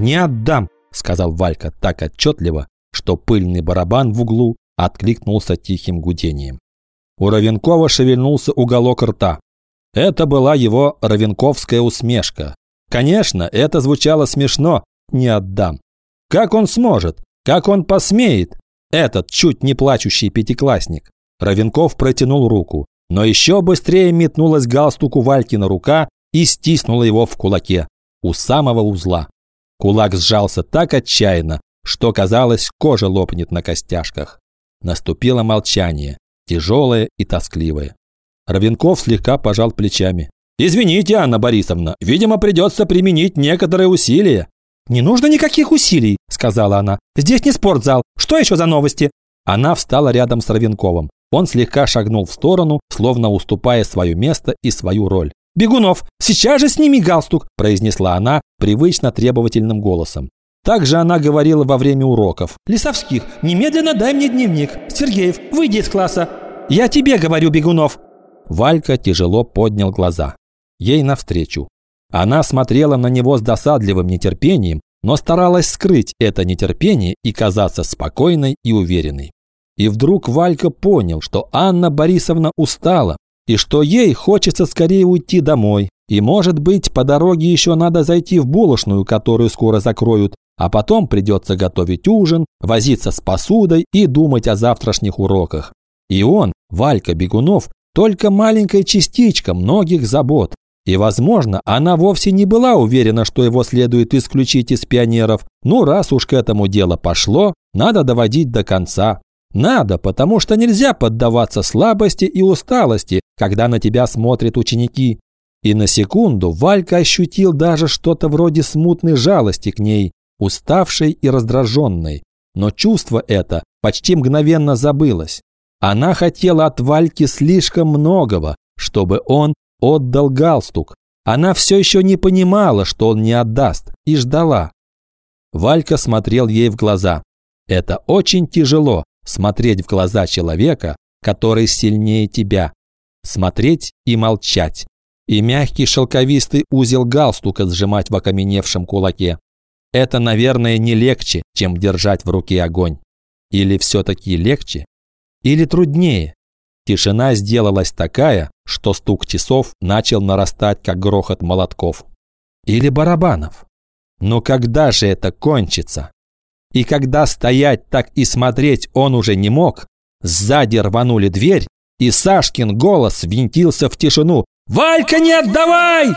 «Не отдам!» – сказал Валька так отчетливо, что пыльный барабан в углу откликнулся тихим гудением. У Равенкова шевельнулся уголок рта. Это была его равенковская усмешка. Конечно, это звучало смешно, не отдам. Как он сможет? Как он посмеет? Этот чуть не плачущий пятиклассник. Равенков протянул руку, но еще быстрее метнулась галстуку Валькина рука и стиснула его в кулаке, у самого узла. Кулак сжался так отчаянно, что казалось, кожа лопнет на костяшках. Наступило молчание, тяжелое и тоскливое. Равенков слегка пожал плечами. «Извините, Анна Борисовна, видимо, придется применить некоторые усилия». «Не нужно никаких усилий», – сказала она. «Здесь не спортзал. Что еще за новости?» Она встала рядом с Равенковым. Он слегка шагнул в сторону, словно уступая свое место и свою роль. «Бегунов, сейчас же сними галстук!» – произнесла она привычно требовательным голосом. Также она говорила во время уроков. «Лисовских, немедленно дай мне дневник. Сергеев, выйди из класса. Я тебе говорю, Бегунов!» Валька тяжело поднял глаза. Ей навстречу. Она смотрела на него с досадливым нетерпением, но старалась скрыть это нетерпение и казаться спокойной и уверенной. И вдруг Валька понял, что Анна Борисовна устала, и что ей хочется скорее уйти домой. И, может быть, по дороге еще надо зайти в булочную, которую скоро закроют, а потом придется готовить ужин, возиться с посудой и думать о завтрашних уроках. И он, Валька Бегунов, только маленькая частичка многих забот. И, возможно, она вовсе не была уверена, что его следует исключить из пионеров. Ну, раз уж к этому дело пошло, надо доводить до конца. Надо, потому что нельзя поддаваться слабости и усталости, когда на тебя смотрят ученики. И на секунду Валька ощутил даже что-то вроде смутной жалости к ней, уставшей и раздраженной. Но чувство это почти мгновенно забылось. Она хотела от Вальки слишком многого, чтобы он отдал галстук. Она все еще не понимала, что он не отдаст, и ждала. Валька смотрел ей в глаза. Это очень тяжело, смотреть в глаза человека, который сильнее тебя, смотреть и молчать, и мягкий шелковистый узел галстука сжимать в окаменевшем кулаке. Это, наверное, не легче, чем держать в руке огонь. Или все-таки легче? Или труднее? Тишина сделалась такая, что стук часов начал нарастать, как грохот молотков. Или барабанов. Но когда же это кончится? И когда стоять так и смотреть он уже не мог, сзади рванули дверь, и Сашкин голос винтился в тишину. «Валька, не отдавай!»